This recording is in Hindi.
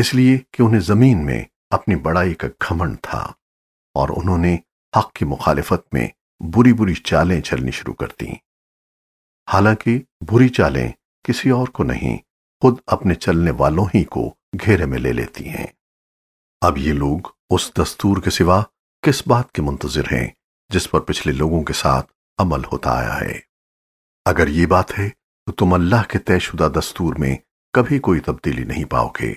इसलिए कि उन्हें ज़मीन में अपनी बड़ाई का घमंड था और उन्होंने हक की मुखालिफत में बुरी बुरी चालें चलनी शुरू कर दी। हालाँकि बुरी चालें किसी और को नहीं, खुद अपने चलने वालों ही को घेरे में ले लेती हैं। अब ये लोग उस दस्तूर के सिवा किस बात के मुंतजर हैं, जिस पर पिछले लोगों के साथ अमल होता आया है? अगर ये बात है तो तुम अल्लाह के तयशुदा दस्तूर में कभी कोई तब्दीली नहीं पाओगे।